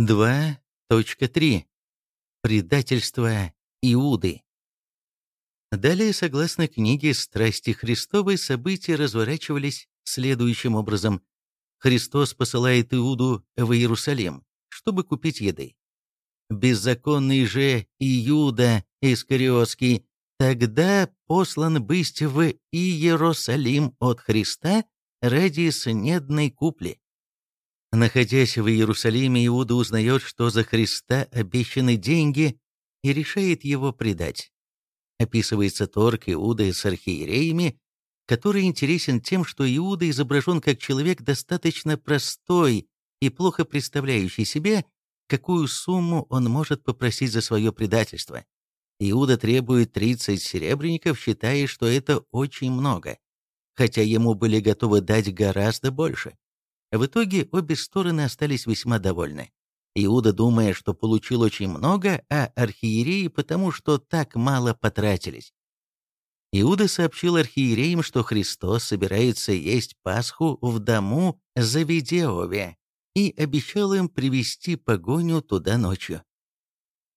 2.3. Предательство Иуды. Далее, согласно книге «Страсти Христовы», события разворачивались следующим образом. Христос посылает Иуду в Иерусалим, чтобы купить еды. Беззаконный же Иуда Искариотский тогда послан быть в Иерусалим от Христа ради снедной купли. Находясь в Иерусалиме, Иуда узнает, что за Христа обещаны деньги, и решает его предать. Описывается торг Иуды с архиереями, который интересен тем, что Иуда изображен как человек достаточно простой и плохо представляющий себе, какую сумму он может попросить за свое предательство. Иуда требует 30 серебряников, считая, что это очень много, хотя ему были готовы дать гораздо больше. В итоге обе стороны остались весьма довольны. Иуда, думая, что получил очень много, а архиереи потому, что так мало потратились. Иуда сообщил архиереям, что Христос собирается есть Пасху в дому Завидеове, и обещал им привести погоню туда ночью.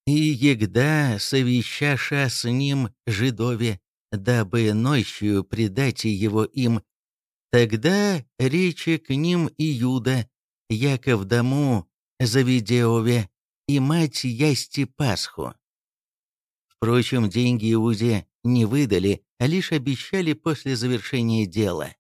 «И егда совещаша с ним жидове, дабы ночью предать его им, Тогда речи к ним Иуда, Яков дому Завидеове, и мать Ясти Пасху. Впрочем, деньги Иуде не выдали, а лишь обещали после завершения дела.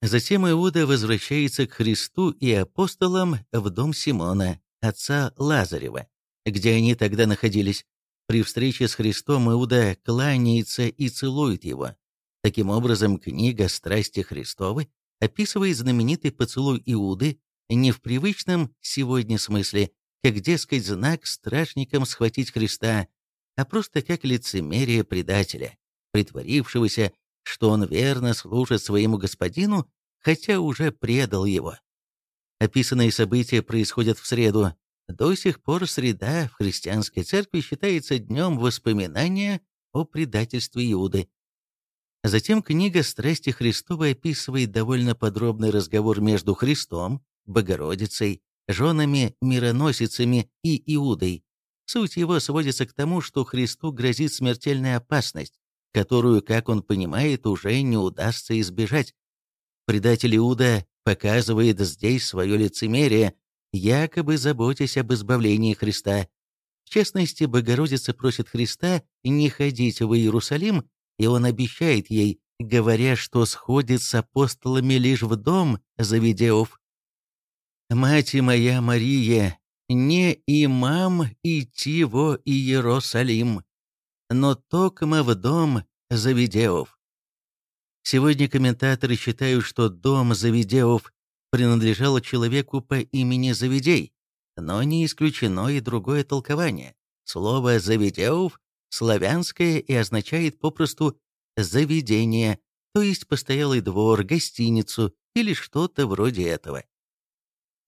Затем Иуда возвращается к Христу и апостолам в дом Симона, отца Лазарева, где они тогда находились. При встрече с Христом Иуда кланяется и целует его. Таким образом, книга «Страсти Христовы» описывает знаменитый поцелуй Иуды не в привычном сегодня смысле, как, дескать, знак стражникам схватить Христа, а просто как лицемерие предателя, притворившегося, что он верно служит своему господину, хотя уже предал его. Описанные события происходят в среду. До сих пор среда в христианской церкви считается днем воспоминания о предательстве Иуды. Затем книга «Страсти Христовы» описывает довольно подробный разговор между Христом, Богородицей, женами-мироносицами и Иудой. Суть его сводится к тому, что Христу грозит смертельная опасность, которую, как он понимает, уже не удастся избежать. Предатель Иуда показывает здесь свое лицемерие, якобы заботясь об избавлении Христа. В частности, Богородица просит Христа не ходить в Иерусалим и он обещает ей, говоря, что сходит с апостолами лишь в дом Завидеов. «Мать моя Мария, не имам идти во Иерусалим, но токмо в дом Завидеов». Сегодня комментаторы считают, что дом Завидеов принадлежал человеку по имени Завидей, но не исключено и другое толкование. Слово «Завидеов» славянское и означает попросту «заведение», то есть постоялый двор, гостиницу или что-то вроде этого.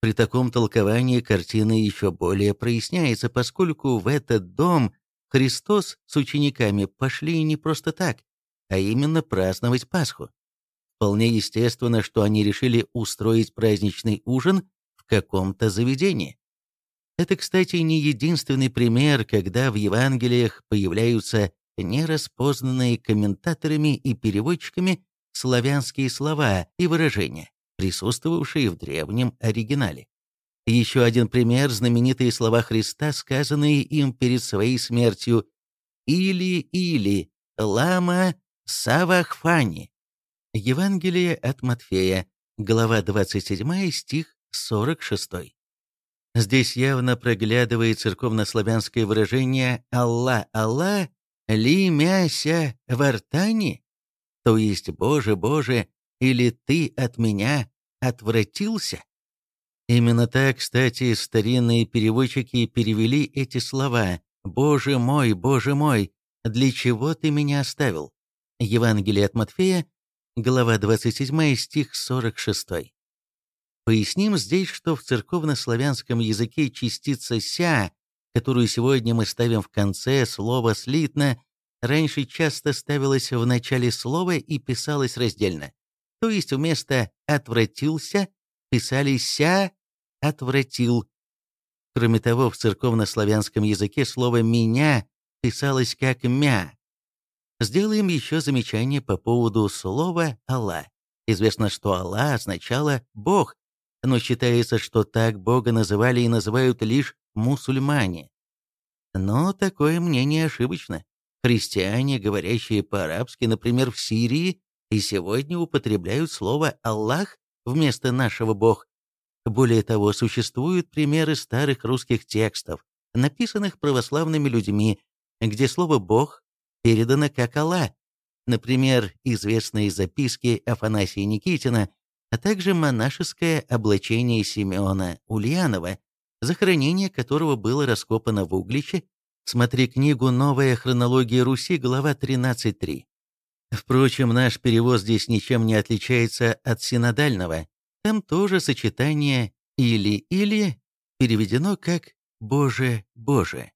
При таком толковании картина еще более проясняется, поскольку в этот дом Христос с учениками пошли не просто так, а именно праздновать Пасху. Вполне естественно, что они решили устроить праздничный ужин в каком-то заведении. Это, кстати, не единственный пример, когда в Евангелиях появляются нераспознанные комментаторами и переводчиками славянские слова и выражения, присутствовавшие в древнем оригинале. Еще один пример – знаменитые слова Христа, сказанные им перед своей смертью «Или-или, лама савахфани». Евангелие от Матфея, глава 27, стих 46. Здесь явно проглядывает церковнославянское выражение «Алла, Алла, ли мяся в артане», то есть «Боже, Боже, или Ты от меня отвратился?» Именно так, кстати, старинные переводчики перевели эти слова «Боже мой, Боже мой, для чего Ты меня оставил?» Евангелие от Матфея, глава 27, стих 46. Поясним здесь, что в церковнославянском языке частица «ся», которую сегодня мы ставим в конце слова «слитно», раньше часто ставилась в начале слова и писалась раздельно. То есть вместо «отвратился» писали «ся», «отвратил». Кроме того, в церковнославянском языке слово «меня» писалось как «мя». Сделаем еще замечание по поводу слова «Аллах». Известно, что Аллах означало «Бог», но считается, что так Бога называли и называют лишь мусульмане. Но такое мнение ошибочно. Христиане, говорящие по-арабски, например, в Сирии, и сегодня употребляют слово «Аллах» вместо нашего «Бог». Более того, существуют примеры старых русских текстов, написанных православными людьми, где слово «Бог» передано как «Аллах». Например, известные записки Афанасия Никитина, а также монашеское облачение Симеона Ульянова, захоронение которого было раскопано в Угличе, смотри книгу «Новая хронология Руси», глава 13.3. Впрочем, наш перевод здесь ничем не отличается от синодального. Там тоже сочетание «или-или» переведено как «Боже, Боже».